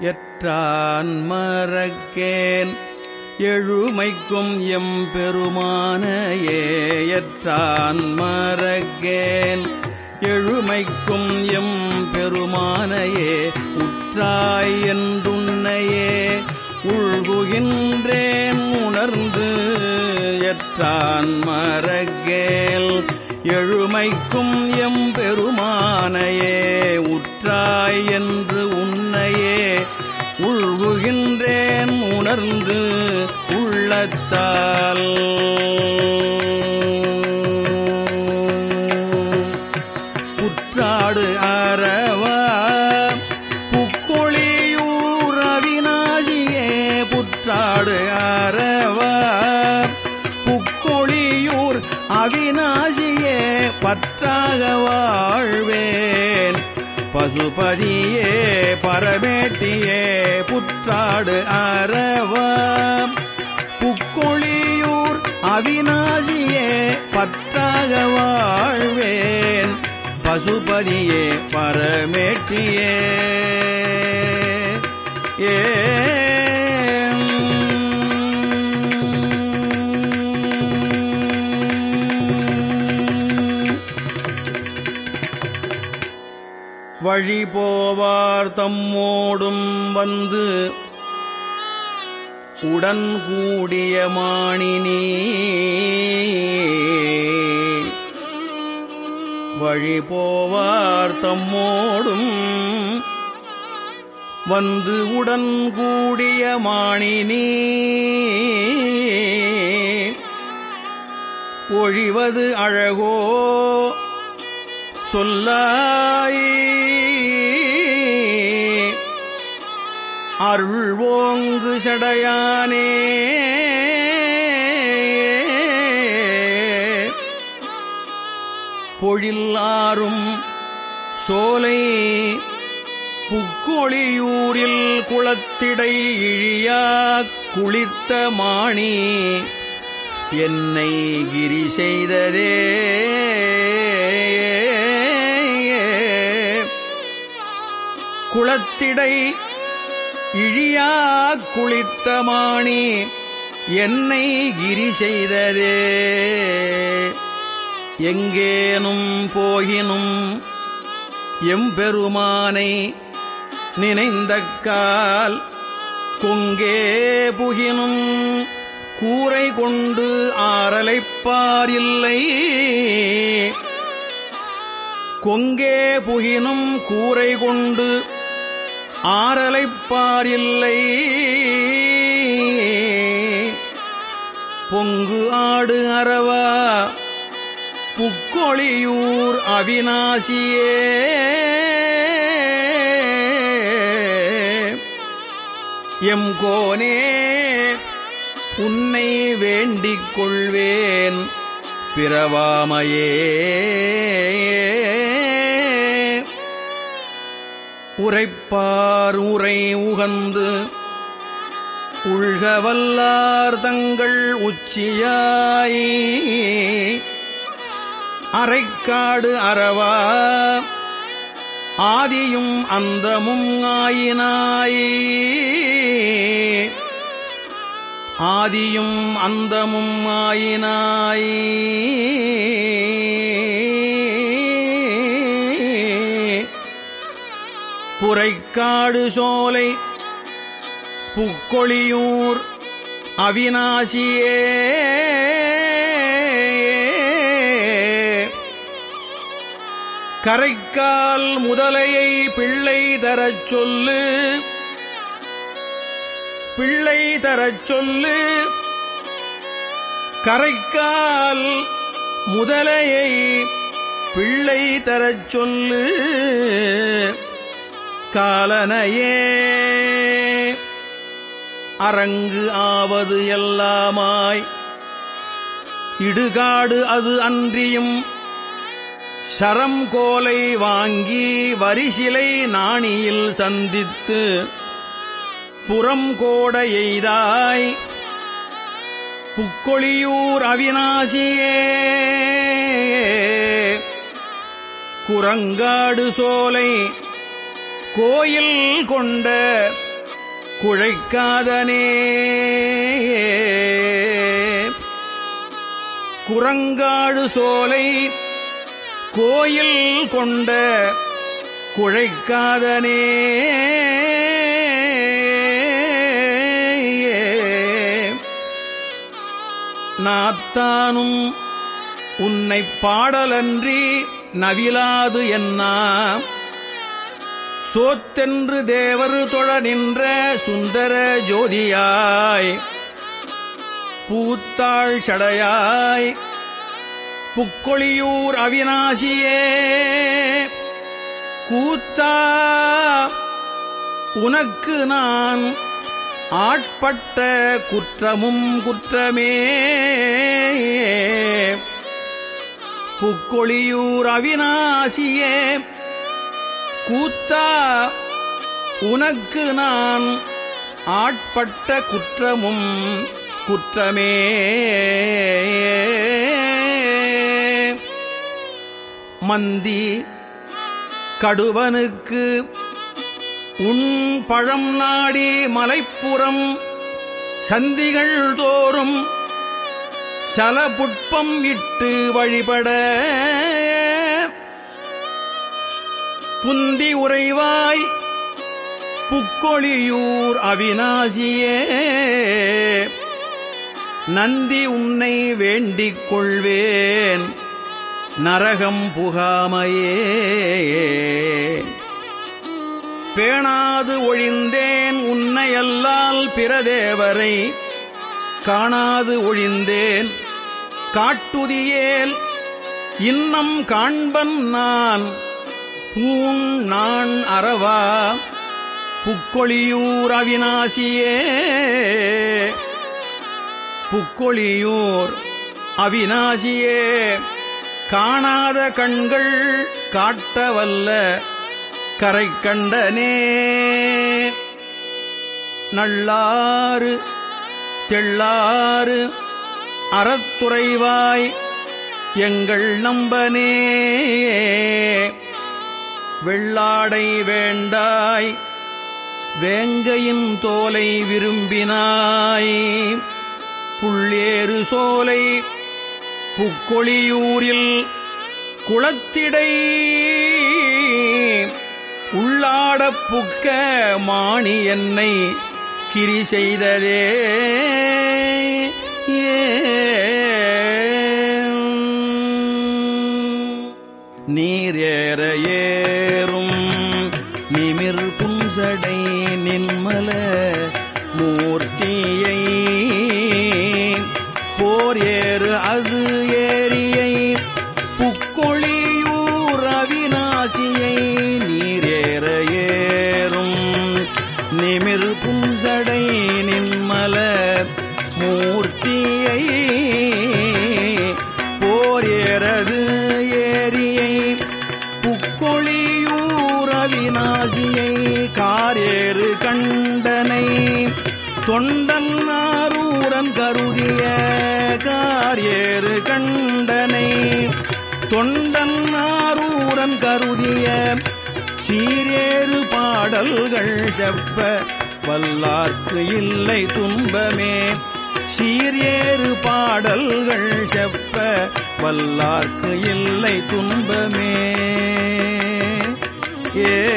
எற்றான் மறக்கேன். எழுமைக்கும் M பெருமானையே எற்றான் மறக்கேன். எழுமைக்கும் M பெருமானையே உற்றாய் என்றுன்னையே உள்குகின்றேன் உணர்ந்து. எற்றான் மறக்கேல். எழுமைக்கும் M பெருமானையே உற்றாய் என்று உள்ளத்தால் புற்றாடு அறவா புக்கொழியூர் அவிநாசியே புற்றாடு அறவா புக்கொழியூர் அவிநாசியே பற்றாக வாழ்வேன். பசுபதியே பரமேட்டியே புற்றாடு அறவாம் புக்கொழியூர் அவிநாசியே பற்றாக வாழ்வேன். பசுபதியே பரமேட்டியே. ஏ வழி போவார் தம்மோடும் வந்து உடன் கூடிய மாணினி வழி போவார் தம்மோடும். வந்து உடன் கூடிய மாணினி ஒழிவது அழகோ. சொல்லாயே. அருள் ஓங்கு சடையானே. பொழில்லாரும் சோலை புக்கொழியூரில் குளத்திடை இழியா குளித்த மாணி என்னை கிரி செய்ததே. குளத்திடை இழியா குளித்த மாணி என்னை கிரி செய்ததே. எங்கேனும் போகினும் எம்பெருமானை நினைந்த கால் கொங்கே புகினும். கூரை கொண்டு ஆரலைப்பாரில்லை கொங்கே புகினும் கூரை கொண்டு ஆரலைப்பாரில்லை பொங்கு ஆடு அறவா புக்கொழியூர் அவிநாசியே எம் கோனே உன்னை வேண்டிக் கொள்வேன் பிறவாமையே. உரைப்பார் உரை உகந்து உள்கவல்லார் தங்கள் உச்சியாய். அரைக்காடு அறவா ஆதியும் அந்தமும் ஆயினாய். ஆதியும் அந்தமும் ஆயினாயே. புரைக்காடு சோலை புக்கொழியூர் அவிநாசியே. கரைக்கால் முதலையை பிள்ளை தரச் சொல்லு பிள்ளை தரச் சொல்லு. கரைக்கால் முதலையை பிள்ளை தரச் சொல்லு. காலனையே. அரங்கு ஆவது எல்லாமாய். இடுகாடு அது அன்றியும். சரம் கோலை வாங்கி வரிசிலை நாணியில் சந்தித்து. புறம் கோட எய்தாய். புக்கொழியூர் அவிநாசியே. குரங்காடு சோலை கோயில் கொண்ட குழைக்காதனே. குரங்காடு சோலை கோயில் கொண்ட குழைக்காதனே. நாத்தானும் உன்னை பாடலன்றி நவிலாது என்ன சோத்தென்று தேவர் தொழ நின்ற சுந்தர ஜோதியாய் பூத்தாள் சடையாய் புக்கொழியூர் அவிநாசியே கூத்தா உனக்கு நான் ஆட்பட்ட குற்றமும் குற்றமே. புக்கொழியூர் அவிநாசியே கூத்தா உனக்கு நான் ஆட்பட்ட குற்றமும் குற்றமே. மந்தி கடுவனுக்கு உன் பழம் நாடி மலைப்புறம் சந்திகள் தோறும் சலபுட்பம் இட்டு வழிபட. புந்தி உறைவாய் புக்கொழியூர் அவிநாசியே நந்தி உன்னை வேண்டிக் கொள்வேன் நரகம் புகாமையே. பேணாது ஒழிந்தேன் உன்னையல்லால் பிரதேவரை காணாது ஒழிந்தேன் காட்டுதியேல் இன்னம் காண்பன் நான். பூங் நான் அறவா? புக்கொழியூர் அவிநாசியே. புக்கொழியூர் அவிநாசியே. காணாத கண்கள் காட்டவல்ல கரை கண்டனே. நல்லாறு தெள்ளாறு அறத்துறைவாய் எங்கள் நம்பனே. வெள்ளாடை வேண்டாய் வேங்கையின் தோலை விரும்பினாய். புள்ளேறு சோலை புக்கொழியூரில் குளத்திடை. உள்ளாடப் புக்க மாணி என்னை கிரி செய்ததே. ஏ நீரேற ஏறும். நிமிர் புஞ்சடை நின்மல மூர்த்தியை. போர் ஏறு அது ஏரியை. புக்கொழியூர் அவிநாசியை. நீரேற ஏறும். நிமிர் புஞ்சடை நின்மல மூர்த்தியை. தொண்டன்னாரூரன் கருதிய காரியேறு கண்டனை. தொண்டன்னாரூரன் கருதிய சீரேறு பாடல்கள் செப்ப வல்லார்க்கு இல்லை துன்பமே. சீரேறு பாடல்கள் செப்ப வல்லார்க்கு இல்லை துன்பமே. ஏ